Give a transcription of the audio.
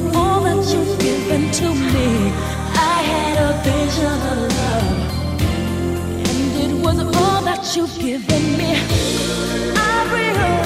was all that you've given to me. I had a vision of love, and it was all that you've given me. I realized.